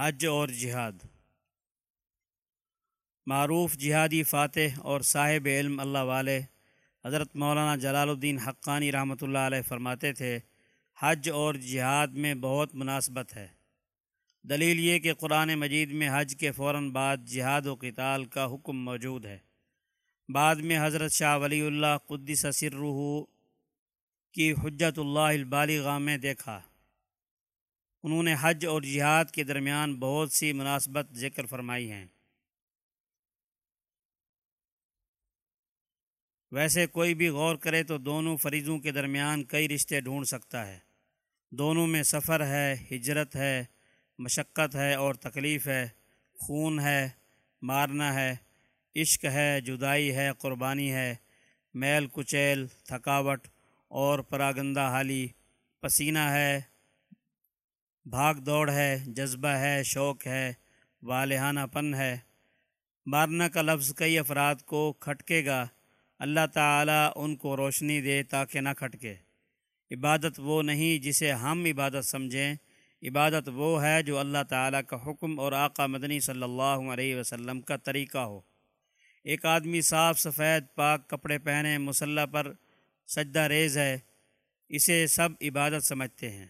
حج اور جہاد۔ معروف جہادی فاتح اور صاحب علم اللہ والے حضرت مولانا جلال الدین حقانی رحمۃ اللہ علیہ فرماتے تھے، حج اور جہاد میں بہت مناسبت ہے۔ دلیل یہ کہ قرآن مجید میں حج کے فوراً بعد جہاد و قتال کا حکم موجود ہے۔ بعد میں حضرت شاہ ولی اللہ قدس سرہ کی حجت اللہ البالغ میں دیکھا۔ انہوں نے حج اور جہاد کے درمیان بہت سی مناسبت ذکر فرمائی ہیں۔ ویسے کوئی بھی غور کرے تو دونوں فریضوں کے درمیان کئی رشتے ڈھونڈ سکتا ہے۔ دونوں میں سفر ہے، ہجرت ہے، مشقت ہے اور تکلیف ہے۔ خون ہے، مارنا ہے۔ عشق ہے، جدائی ہے، قربانی ہے۔ میل، کچیل، تھکاوٹ اور پراگندہ حالی۔ پسینہ ہے بھاگ دوڑ ہے، جذبہ ہے، شوق ہے، والہانہ پن ہے۔ مارنا کا لفظ کئی افراد کو کھٹکے گا۔ اللہ تعالیٰ ان کو روشنی دے تاکہ نہ کھٹکے۔ عبادت وہ نہیں جسے ہم عبادت سمجھیں۔ عبادت وہ ہے جو اللہ تعالیٰ کا حکم اور آقا مدنی صلی اللہ علیہ وسلم کا طریقہ ہو۔ ایک آدمی صاف سفید پاک کپڑے پہنے، مسلح پر سجدہ ریز ہے، اسے سب عبادت سمجھتے ہیں۔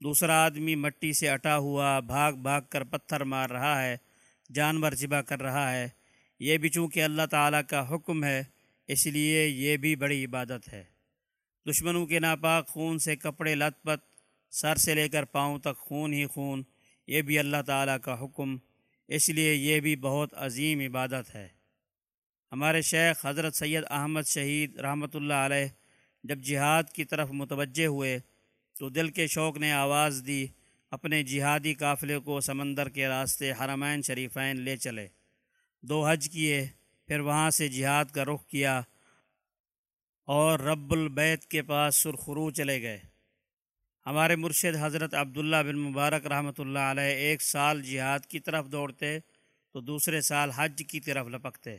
دوسرا آدمی مٹی سے اٹا ہوا، بھاگ بھاگ کر پتھر مار رہا ہے، جانور ذبح کر رہا ہے۔ یہ بھی چونکہ اللہ تعالیٰ کا حکم ہے، اس لیے یہ بھی بڑی عبادت ہے۔ دشمنوں کے ناپاک خون سے کپڑے لت پت، سر سے لے کر پاؤں تک خون ہی خون، یہ بھی اللہ تعالیٰ کا حکم۔ اس لیے یہ بھی بہت عظیم عبادت ہے۔ ہمارے شیخ حضرت سید احمد شہید رحمۃ اللہ علیہ جب جہاد کی طرف متوجہ ہوئے تو دل کے شوق نے آواز دی، اپنے جہادی قافلے کو سمندر کے راستے حرمین شریفین لے چلے۔ دو حج کیے، پھر وہاں سے جہاد کا رخ کیا اور رب البیت کے پاس سرخرو چلے گئے۔ ہمارے مرشد حضرت عبداللہ بن مبارک رحمۃ اللہ علیہ ایک سال جہاد کی طرف دوڑتے تو دوسرے سال حج کی طرف لپکتے۔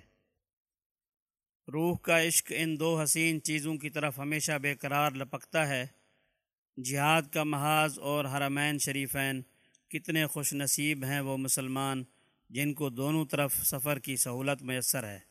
روح کا عشق ان دو حسین چیزوں کی طرف ہمیشہ بے قرار لپکتا ہے۔ جہاد کا محاذ اور حرمین شریفین کتنے خوش نصیب ہیں وہ مسلمان جن کو دونوں طرف سفر کی سہولت میسر ہے۔